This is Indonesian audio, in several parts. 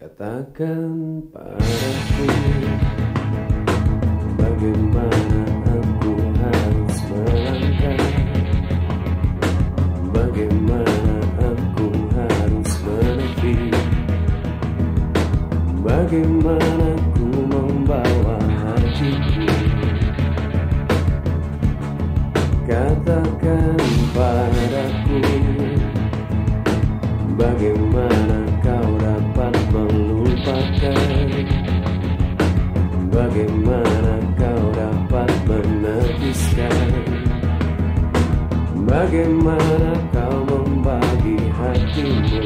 Katakan padaku Bagaimana aku harus melangkah. Bagaimana aku harus menepi Bagaimana aku membawa hatiku. Katakan padaku Bagaimana Bagaimana kau dapat menepiskan? Bagaimana kau membagi hatimu?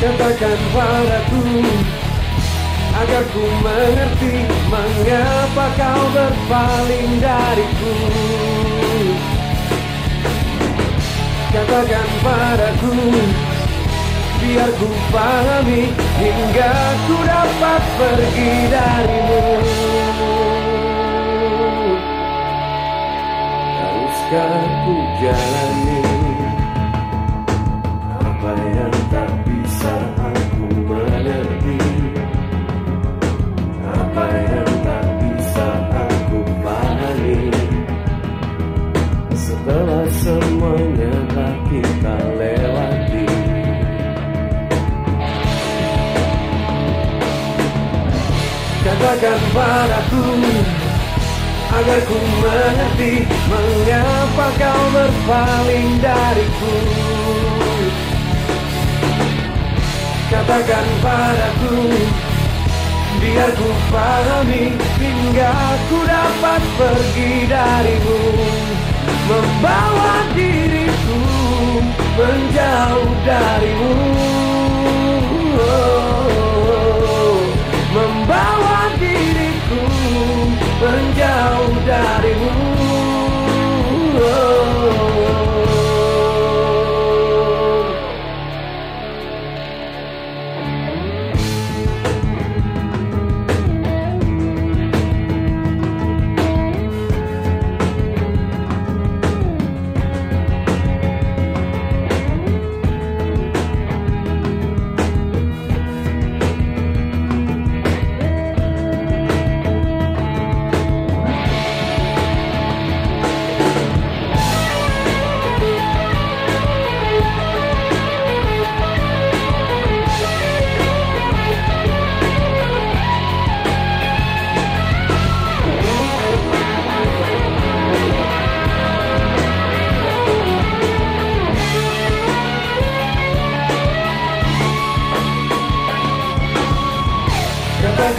Katakan padaku Agar ku mengerti Mengapa kau berpaling dariku. Katakan padaku Biar ku pahami Hingga ku dapat pergi darimu. Haruskah ku jalani Katakan padaku Agar ku mengerti Mengapa kau berpaling dariku. Katakan padaku Biar ku pahami Hingga ku dapat pergi darimu. Membawa diriku Menjauh darimu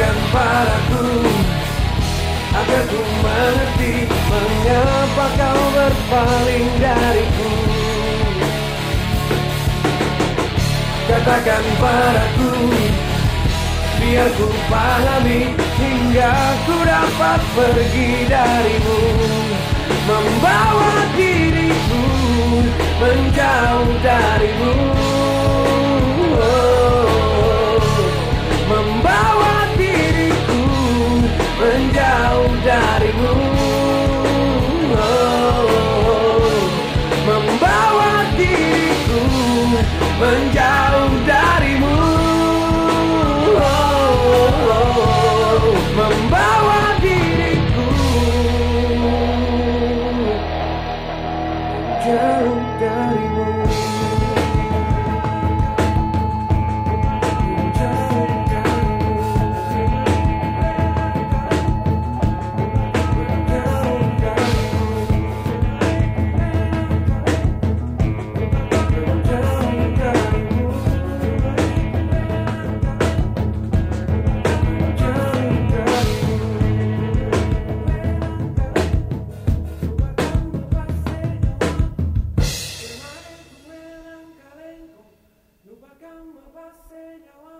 Katakan padaku Agar ku mengerti Mengapa kau berpaling dariku. Katakan padaku Biar ku pahami Hingga ku dapat pergi darimu. Membawa diriku Menjauh darimu Membantu Seigneur.